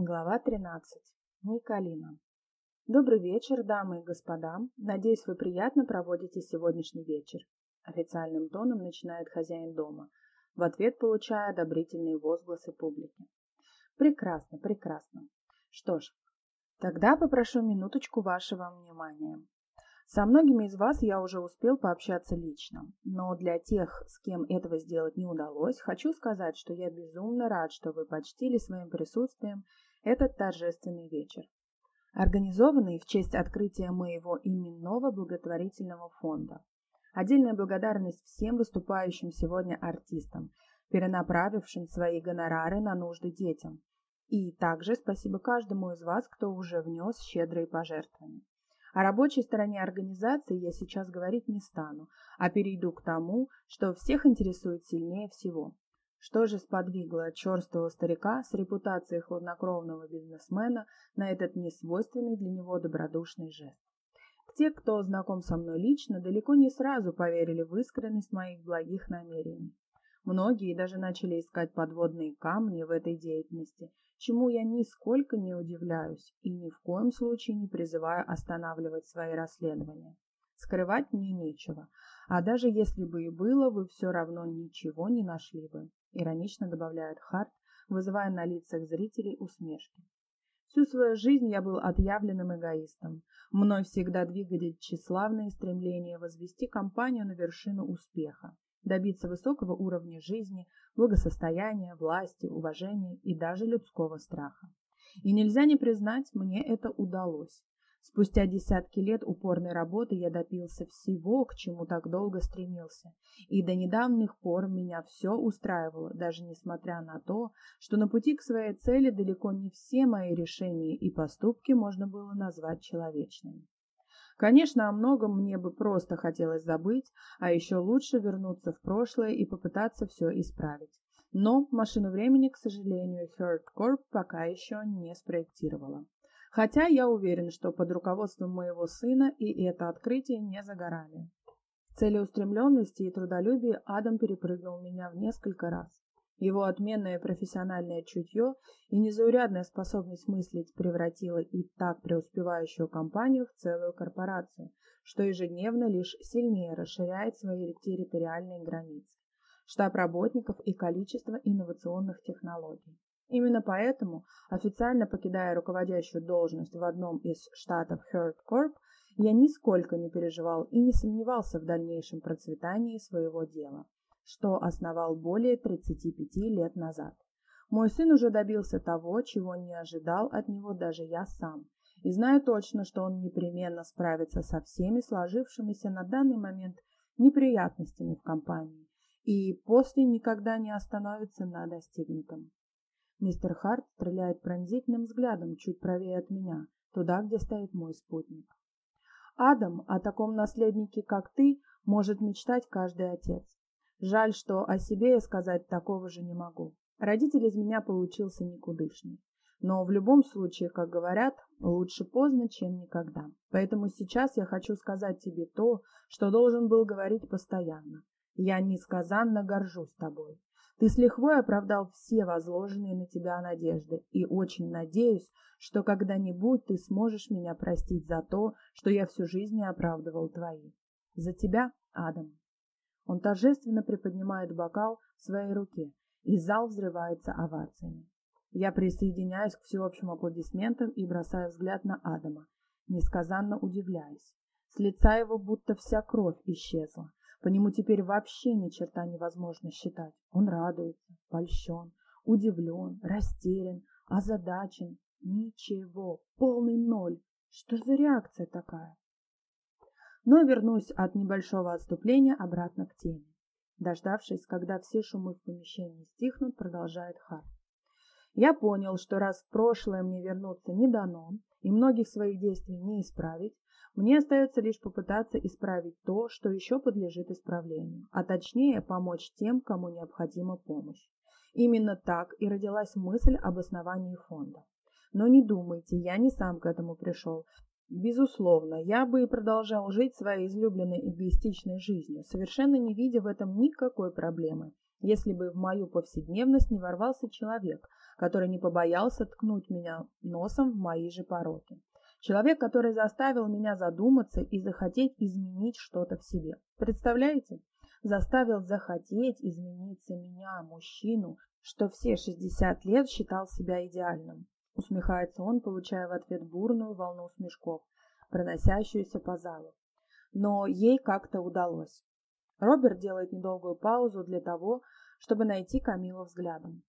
Глава 13. Николина. Добрый вечер, дамы и господа. Надеюсь, вы приятно проводите сегодняшний вечер. Официальным тоном начинает хозяин дома, в ответ получая одобрительные возгласы публики. Прекрасно, прекрасно. Что ж, тогда попрошу минуточку вашего внимания. Со многими из вас я уже успел пообщаться лично, но для тех, с кем этого сделать не удалось, хочу сказать, что я безумно рад, что вы почтили своим присутствием этот торжественный вечер, организованный в честь открытия моего именного благотворительного фонда. Отдельная благодарность всем выступающим сегодня артистам, перенаправившим свои гонорары на нужды детям. И также спасибо каждому из вас, кто уже внес щедрые пожертвования. О рабочей стороне организации я сейчас говорить не стану, а перейду к тому, что всех интересует сильнее всего. Что же сподвигло черствого старика с репутацией хладнокровного бизнесмена на этот несвойственный для него добродушный жест? Те, кто знаком со мной лично, далеко не сразу поверили в искренность моих благих намерений. Многие даже начали искать подводные камни в этой деятельности, чему я нисколько не удивляюсь и ни в коем случае не призываю останавливать свои расследования. Скрывать мне нечего, а даже если бы и было, вы все равно ничего не нашли бы иронично добавляет Харт, вызывая на лицах зрителей усмешки. Всю свою жизнь я был отъявленным эгоистом. Мной всегда двигали тщеславные стремления возвести компанию на вершину успеха, добиться высокого уровня жизни, благосостояния, власти, уважения и даже людского страха. И нельзя не признать, мне это удалось. Спустя десятки лет упорной работы я добился всего, к чему так долго стремился, и до недавних пор меня все устраивало, даже несмотря на то, что на пути к своей цели далеко не все мои решения и поступки можно было назвать человечными. Конечно, о многом мне бы просто хотелось забыть, а еще лучше вернуться в прошлое и попытаться все исправить. Но машину времени, к сожалению, Third Corp пока еще не спроектировала. Хотя я уверен, что под руководством моего сына и это открытие не за горами. В целеустремленности и трудолюбии Адам перепрыгнул меня в несколько раз. Его отменное профессиональное чутье и незаурядная способность мыслить превратила и так преуспевающую компанию в целую корпорацию, что ежедневно лишь сильнее расширяет свои территориальные границы, штаб работников и количество инновационных технологий. Именно поэтому, официально покидая руководящую должность в одном из штатов Herd Corp, я нисколько не переживал и не сомневался в дальнейшем процветании своего дела, что основал более 35 лет назад. Мой сын уже добился того, чего не ожидал от него даже я сам, и знаю точно, что он непременно справится со всеми сложившимися на данный момент неприятностями в компании и после никогда не остановится на достигнутом. Мистер Харт стреляет пронзительным взглядом чуть правее от меня, туда, где стоит мой спутник. Адам, о таком наследнике, как ты, может мечтать каждый отец. Жаль, что о себе я сказать такого же не могу. Родитель из меня получился никудышный. Но в любом случае, как говорят, лучше поздно, чем никогда. Поэтому сейчас я хочу сказать тебе то, что должен был говорить постоянно. Я несказанно горжусь тобой. Ты с лихвой оправдал все возложенные на тебя надежды, и очень надеюсь, что когда-нибудь ты сможешь меня простить за то, что я всю жизнь не оправдывал твои. За тебя, Адам. Он торжественно приподнимает бокал в своей руке, и зал взрывается овациями. Я присоединяюсь к всеобщим аплодисментам и бросаю взгляд на Адама, несказанно удивляясь. С лица его будто вся кровь исчезла. По нему теперь вообще ни черта невозможно считать. Он радуется, польщен, удивлен, растерян, озадачен. Ничего, полный ноль. Что за реакция такая? Но вернусь от небольшого отступления обратно к теме. Дождавшись, когда все шумы в помещении стихнут, продолжает Харт. Я понял, что раз в прошлое мне вернуться не дано, и многих своих действий не исправить, мне остается лишь попытаться исправить то, что еще подлежит исправлению, а точнее помочь тем, кому необходима помощь. Именно так и родилась мысль об основании фонда. Но не думайте, я не сам к этому пришел. Безусловно, я бы и продолжал жить своей излюбленной эгоистичной жизнью, совершенно не видя в этом никакой проблемы, если бы в мою повседневность не ворвался человек, который не побоялся ткнуть меня носом в мои же пороки. Человек, который заставил меня задуматься и захотеть изменить что-то в себе. Представляете? Заставил захотеть измениться меня, мужчину, что все 60 лет считал себя идеальным. Усмехается он, получая в ответ бурную волну смешков, проносящуюся по залу. Но ей как-то удалось. Роберт делает недолгую паузу для того, чтобы найти Камилу взглядом.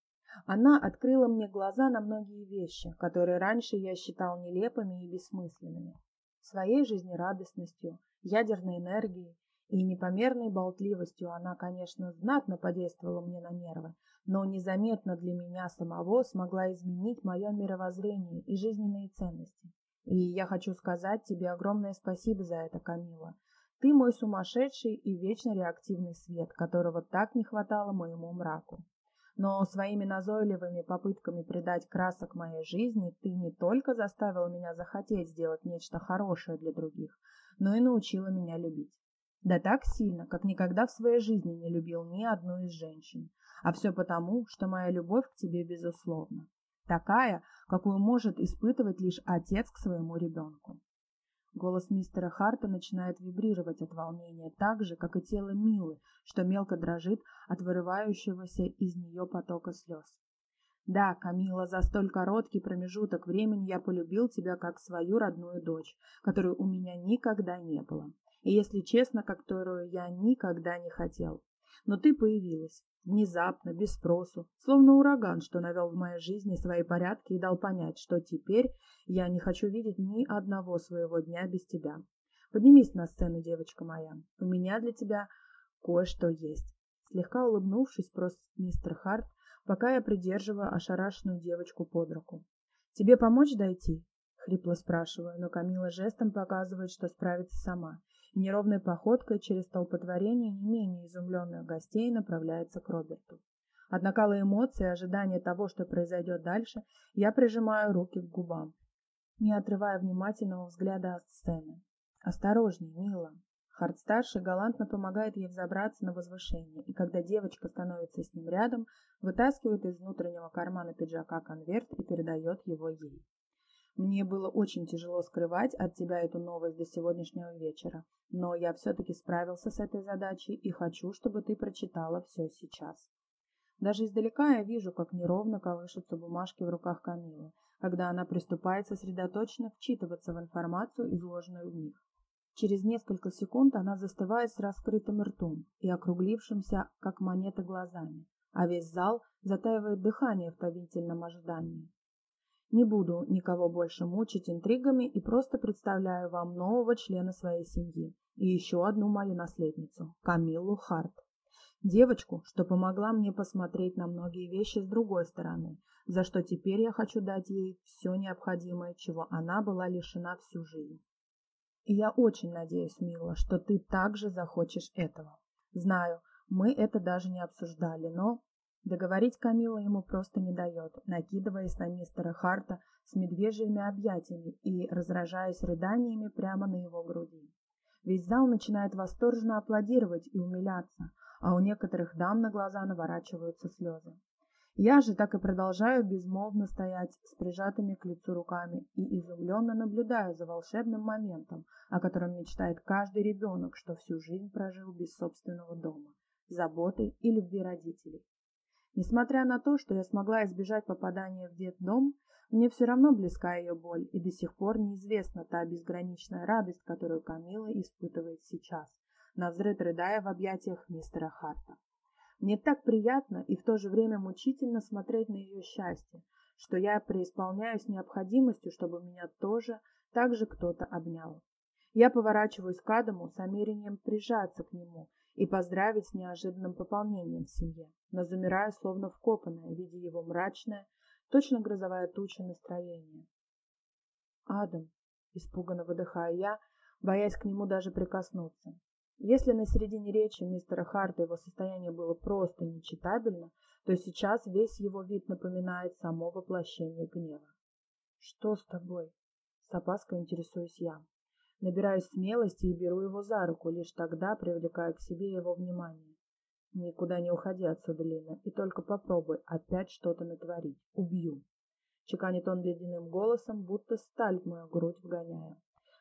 Она открыла мне глаза на многие вещи, которые раньше я считал нелепыми и бессмысленными. Своей жизнерадостностью, ядерной энергией и непомерной болтливостью она, конечно, знатно подействовала мне на нервы, но незаметно для меня самого смогла изменить мое мировоззрение и жизненные ценности. И я хочу сказать тебе огромное спасибо за это, Камила. Ты мой сумасшедший и вечно реактивный свет, которого так не хватало моему мраку. Но своими назойливыми попытками придать красок моей жизни ты не только заставила меня захотеть сделать нечто хорошее для других, но и научила меня любить. Да так сильно, как никогда в своей жизни не любил ни одну из женщин. А все потому, что моя любовь к тебе безусловна. Такая, какую может испытывать лишь отец к своему ребенку. Голос мистера Харта начинает вибрировать от волнения так же, как и тело Милы, что мелко дрожит от вырывающегося из нее потока слез. Да, Камила, за столь короткий промежуток времени я полюбил тебя как свою родную дочь, которой у меня никогда не было. И, если честно, которую я никогда не хотел. Но ты появилась, внезапно, без спросу, словно ураган, что навел в моей жизни свои порядки и дал понять, что теперь я не хочу видеть ни одного своего дня без тебя. Поднимись на сцену, девочка моя. У меня для тебя кое-что есть. Слегка улыбнувшись, просит мистер Харт, пока я придерживаю ошарашенную девочку под руку. «Тебе помочь дойти?» — хрипло спрашиваю, но Камила жестом показывает, что справится сама, неровной походкой через столпотворение не менее изумленных гостей направляется к Роберту. От накала эмоций и ожидания того, что произойдет дальше, я прижимаю руки к губам, не отрывая внимательного взгляда от сцены. «Осторожней, мила!» Харт-старший галантно помогает ей взобраться на возвышение, и когда девочка становится с ним рядом, вытаскивает из внутреннего кармана пиджака конверт и передает его ей. Мне было очень тяжело скрывать от тебя эту новость до сегодняшнего вечера, но я все-таки справился с этой задачей и хочу, чтобы ты прочитала все сейчас. Даже издалека я вижу, как неровно колышутся бумажки в руках Камилы, когда она приступает сосредоточенно вчитываться в информацию, изложенную в них. Через несколько секунд она застывает с раскрытым ртом и округлившимся, как монета, глазами, а весь зал затаивает дыхание в томительном ожидании. Не буду никого больше мучить интригами и просто представляю вам нового члена своей семьи и еще одну мою наследницу, Камиллу Харт. Девочку, что помогла мне посмотреть на многие вещи с другой стороны, за что теперь я хочу дать ей все необходимое, чего она была лишена всю жизнь. И я очень надеюсь, Мила, что ты также захочешь этого. Знаю, мы это даже не обсуждали, но... Договорить Камила ему просто не дает, накидываясь на мистера Харта с медвежьими объятиями и разражаясь рыданиями прямо на его груди. Весь зал начинает восторженно аплодировать и умиляться, а у некоторых дам на глаза наворачиваются слезы. Я же так и продолжаю безмолвно стоять с прижатыми к лицу руками и изумленно наблюдаю за волшебным моментом, о котором мечтает каждый ребенок, что всю жизнь прожил без собственного дома, заботы и любви родителей. Несмотря на то, что я смогла избежать попадания в детдом, мне все равно близка ее боль, и до сих пор неизвестна та безграничная радость, которую Камила испытывает сейчас, навзрыд рыдая в объятиях мистера Харта. Мне так приятно и в то же время мучительно смотреть на ее счастье, что я преисполняюсь необходимостью, чтобы меня тоже так же кто-то обнял. Я поворачиваюсь к Адаму с намерением прижаться к нему и поздравить с неожиданным пополнением в семье, но замираю словно вкопанная, видя его мрачное, точно грозовая туча настроения. «Адам!» — испуганно выдыхаю я, боясь к нему даже прикоснуться. Если на середине речи мистера Харта его состояние было просто нечитабельно, то сейчас весь его вид напоминает само воплощение гнева. «Что с тобой?» С опаской интересуюсь я. Набираюсь смелости и беру его за руку, лишь тогда привлекая к себе его внимание. Никуда не уходи отсюда, Лина, и только попробуй опять что-то натворить. Убью. Чеканит он ледяным голосом, будто сталь в мою грудь вгоняя.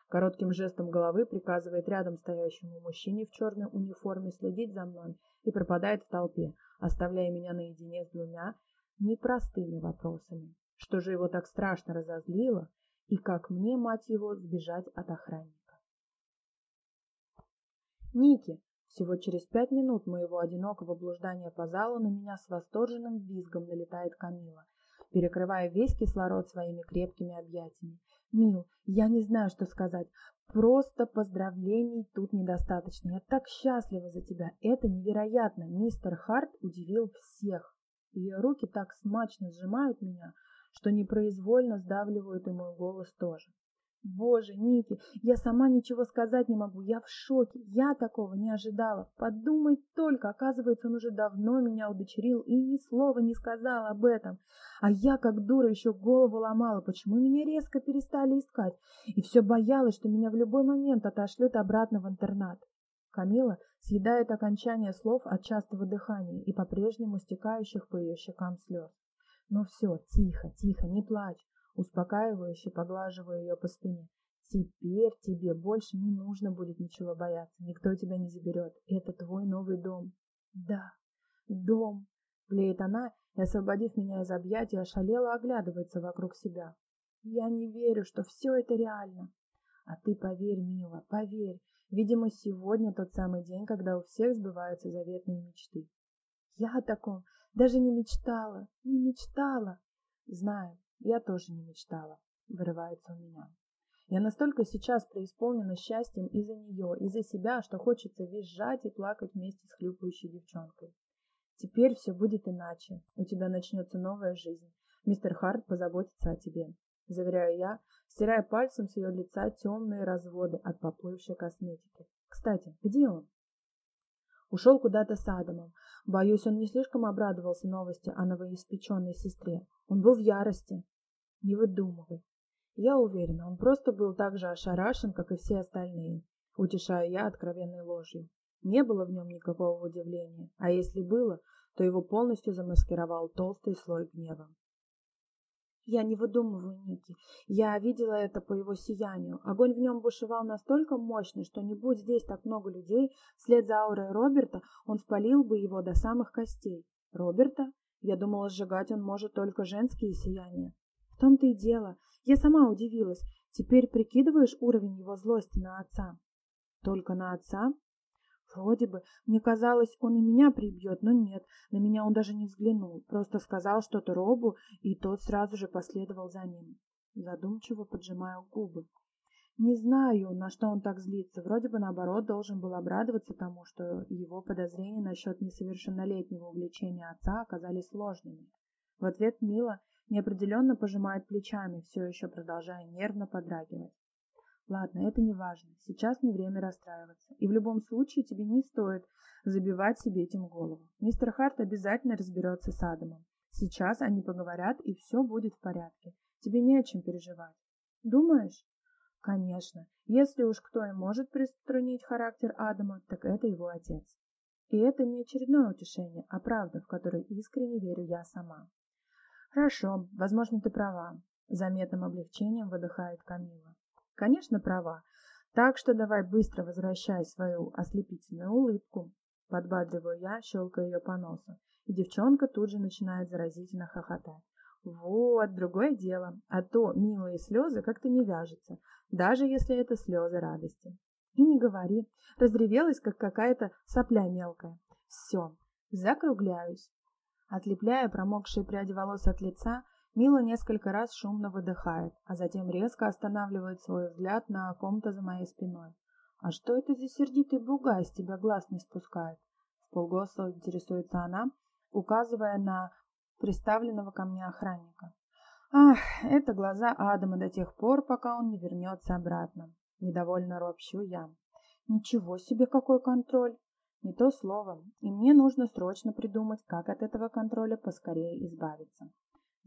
Коротким жестом головы приказывает рядом стоящему мужчине в черной униформе следить за мной и пропадает в толпе, оставляя меня наедине с двумя непростыми вопросами. Что же его так страшно разозлило, и как мне, мать его, сбежать от охранника? Ники, всего через пять минут моего одинокого блуждания по залу на меня с восторженным визгом налетает Камила, перекрывая весь кислород своими крепкими объятиями. «Мил, я не знаю, что сказать. Просто поздравлений тут недостаточно. Я так счастлива за тебя. Это невероятно. Мистер Харт удивил всех. Ее руки так смачно сжимают меня, что непроизвольно сдавливают и мой голос тоже. Боже, Ники, я сама ничего сказать не могу, я в шоке, я такого не ожидала. Подумай только, оказывается, он уже давно меня удочерил и ни слова не сказал об этом. А я, как дура, еще голову ломала, почему меня резко перестали искать, и все боялась, что меня в любой момент отошлют обратно в интернат. Камила съедает окончание слов от частого дыхания и по-прежнему стекающих по ее щекам слез. Ну все, тихо, тихо, не плачь успокаивающе поглаживаю ее по спине. Теперь тебе больше не нужно будет ничего бояться. Никто тебя не заберет. Это твой новый дом. Да, дом. Блеет она и, освободив меня из объятий, ошалела оглядывается вокруг себя. Я не верю, что все это реально. А ты поверь, мила, поверь. Видимо, сегодня тот самый день, когда у всех сбываются заветные мечты. Я о таком даже не мечтала, не мечтала. Знаю, я тоже не мечтала, вырывается у меня. Я настолько сейчас преисполнена счастьем из-за нее, из-за себя, что хочется визжать и плакать вместе с хлюпающей девчонкой. Теперь все будет иначе. У тебя начнется новая жизнь. Мистер Харт позаботится о тебе. Заверяю я, стирая пальцем с ее лица темные разводы от поплывшей косметики. Кстати, где он? Ушел куда-то с Адамом. Боюсь, он не слишком обрадовался новости о новоиспеченной сестре. Он был в ярости. Не выдумывай. Я уверена, он просто был так же ошарашен, как и все остальные. Утешаю я откровенной ложью. Не было в нем никакого удивления, а если было, то его полностью замаскировал толстый слой гнева. Я не выдумываю, Ники. Я видела это по его сиянию. Огонь в нем бушевал настолько мощный, что не будь здесь так много людей, вслед за аурой Роберта он спалил бы его до самых костей. Роберта? Я думала, сжигать он может только женские сияния. В том-то и дело. Я сама удивилась. Теперь прикидываешь уровень его злости на отца? Только на отца? Вроде бы. Мне казалось, он и меня прибьет, но нет. На меня он даже не взглянул. Просто сказал что-то Робу, и тот сразу же последовал за ним. Задумчиво поджимаю губы. Не знаю, на что он так злится. Вроде бы, наоборот, должен был обрадоваться тому, что его подозрения насчет несовершеннолетнего увлечения отца оказались ложными. В ответ Мила неопределенно пожимает плечами, все еще продолжая нервно подрагивать. Ладно, это не важно. Сейчас не время расстраиваться. И в любом случае тебе не стоит забивать себе этим голову. Мистер Харт обязательно разберется с Адамом. Сейчас они поговорят, и все будет в порядке. Тебе не о чем переживать. Думаешь? Конечно, если уж кто и может приструнить характер Адама, так это его отец. И это не очередное утешение, а правда, в которой искренне верю я сама. Хорошо, возможно, ты права. Заметным облегчением выдыхает Камила. Конечно, права. Так что давай быстро возвращай свою ослепительную улыбку. Подбадриваю я, щелкая ее по носу. И девчонка тут же начинает заразительно хохотать. Вот, другое дело. А то милые слезы как-то не вяжутся, даже если это слезы радости. И не говори, разревелась, как какая-то сопля мелкая. Все, закругляюсь. Отлепляя промокшие пряди волос от лица, Мила несколько раз шумно выдыхает, а затем резко останавливает свой взгляд на ком-то за моей спиной. «А что это за сердитый бугай с тебя глаз не спускает?» В полголоса интересуется она, указывая на приставленного ко мне охранника. «Ах, это глаза Адама до тех пор, пока он не вернется обратно». Недовольно ропщу я. «Ничего себе, какой контроль!» Не то слово, и мне нужно срочно придумать, как от этого контроля поскорее избавиться.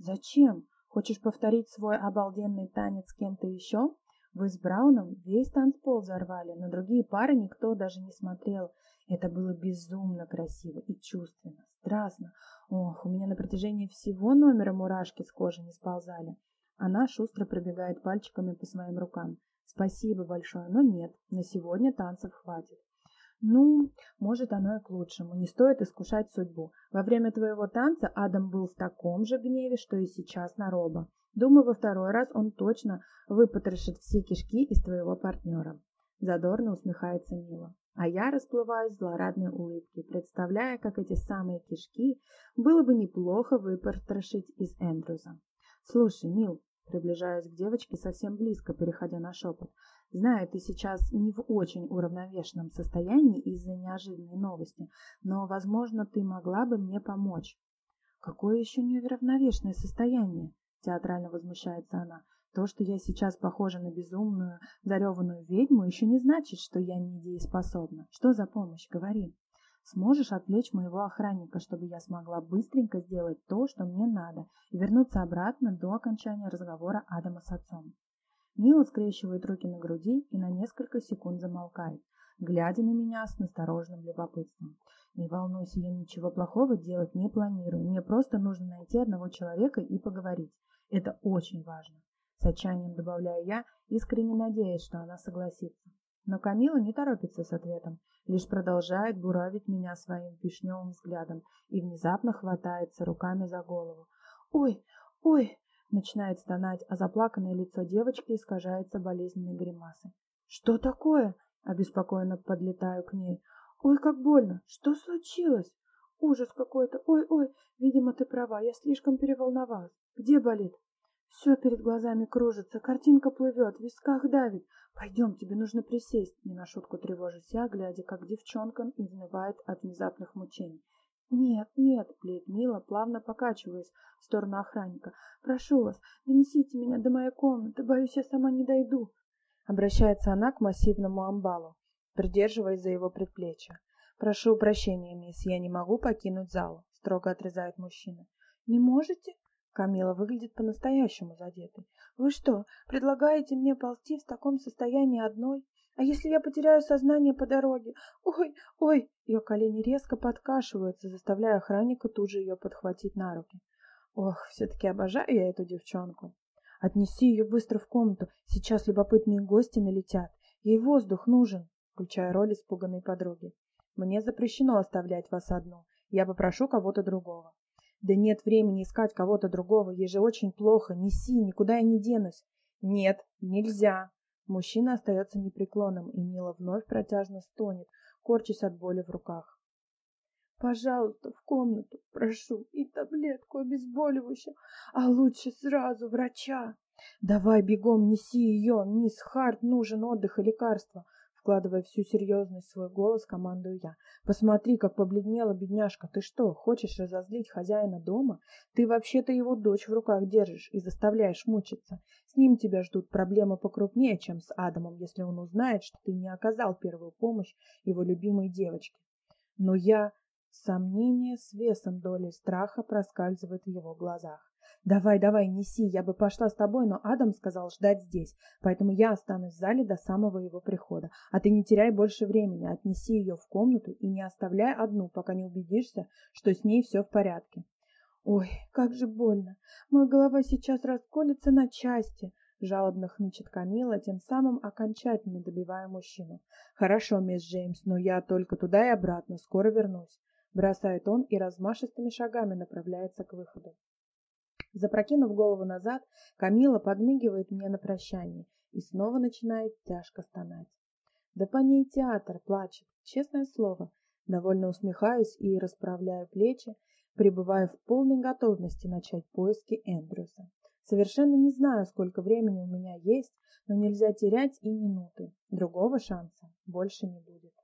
Зачем? Хочешь повторить свой обалденный танец с кем-то еще? Вы с Брауном весь танцпол взорвали, на другие пары никто даже не смотрел. Это было безумно красиво и чувственно, страстно. Ох, у меня на протяжении всего номера мурашки с кожи не сползали. Она шустро пробегает пальчиками по своим рукам. Спасибо большое, но нет, на сегодня танцев хватит. Ну, может, оно и к лучшему. Не стоит искушать судьбу. Во время твоего танца Адам был в таком же гневе, что и сейчас на Роба. Думаю, во второй раз он точно выпотрошит все кишки из твоего партнера. Задорно усмехается Мила. А я расплываюсь в злорадной улыбке, представляя, как эти самые кишки было бы неплохо выпотрошить из Эндрюза. Слушай, Мил, приближаясь к девочке совсем близко, переходя на шепот, знаю, ты сейчас не в очень уравновешенном состоянии из-за неожиданной новости, но, возможно, ты могла бы мне помочь. Какое еще неуравновешенное состояние? Театрально возмущается она. То, что я сейчас похожа на безумную, зареванную ведьму, еще не значит, что я недееспособна. Что за помощь? Говори. Сможешь отвлечь моего охранника, чтобы я смогла быстренько сделать то, что мне надо, и вернуться обратно до окончания разговора Адама с отцом. Мила скрещивает руки на груди и на несколько секунд замолкает, глядя на меня с настороженным любопытством. Не волнуйся, я ничего плохого делать не планирую. Мне просто нужно найти одного человека и поговорить. Это очень важно. С отчаянием добавляю я, искренне надеясь, что она согласится. Но Камила не торопится с ответом, лишь продолжает буравить меня своим вишневым взглядом и внезапно хватается руками за голову. «Ой, ой!» — начинает стонать, а заплаканное лицо девочки искажается болезненной гримасой. «Что такое?» — обеспокоенно подлетаю к ней. «Ой, как больно! Что случилось?» «Ужас какой-то! Ой-ой! Видимо, ты права, я слишком переволновалась. Где болит?» Все перед глазами кружится, картинка плывет, в висках давит. Пойдем, тебе нужно присесть. Не на шутку тревожусь я, глядя, как девчонка изнывает от внезапных мучений. «Нет, нет», — блеет Мила, плавно покачиваясь в сторону охранника. «Прошу вас, донесите меня до моей комнаты, боюсь, я сама не дойду». Обращается она к массивному амбалу, придерживаясь за его предплечье. «Прошу прощения, мисс, я не могу покинуть зал», — строго отрезает мужчина. «Не можете?» Камила выглядит по-настоящему задетой. «Вы что, предлагаете мне ползти в таком состоянии одной? А если я потеряю сознание по дороге? Ой, ой!» Ее колени резко подкашиваются, заставляя охранника тут же ее подхватить на руки. «Ох, все-таки обожаю я эту девчонку!» «Отнеси ее быстро в комнату, сейчас любопытные гости налетят. Ей воздух нужен!» включая роль испуганной подруги. «Мне запрещено оставлять вас одну. Я попрошу кого-то другого». Да нет времени искать кого-то другого, ей же очень плохо. Неси, никуда я не денусь. Нет, нельзя. Мужчина остается непреклонным, и Мила вновь протяжно стонет, корчась от боли в руках. Пожалуйста, в комнату, прошу, и таблетку обезболивающего, а лучше сразу врача. Давай бегом неси ее, мисс Харт, нужен отдых и лекарства. Вкладывая всю серьезность в свой голос, командую я. «Посмотри, как побледнела бедняжка. Ты что, хочешь разозлить хозяина дома? Ты вообще-то его дочь в руках держишь и заставляешь мучиться. С ним тебя ждут проблемы покрупнее, чем с Адамом, если он узнает, что ты не оказал первую помощь его любимой девочке. Но я... Сомнение с весом доли страха проскальзывает в его глазах. «Давай, давай, неси, я бы пошла с тобой, но Адам сказал ждать здесь, поэтому я останусь в зале до самого его прихода. А ты не теряй больше времени, отнеси ее в комнату и не оставляй одну, пока не убедишься, что с ней все в порядке». «Ой, как же больно! Моя голова сейчас расколется на части!» Жалобно хнычет Камила, тем самым окончательно добивая мужчину. «Хорошо, мисс Джеймс, но я только туда и обратно, скоро вернусь», бросает он и размашистыми шагами направляется к выходу. Запрокинув голову назад, Камила подмигивает мне на прощание и снова начинает тяжко стонать. Да по ней театр плачет, честное слово. Довольно усмехаюсь и расправляю плечи, пребывая в полной готовности начать поиски Эндрюса. Совершенно не знаю, сколько времени у меня есть, но нельзя терять и минуты. Другого шанса больше не будет.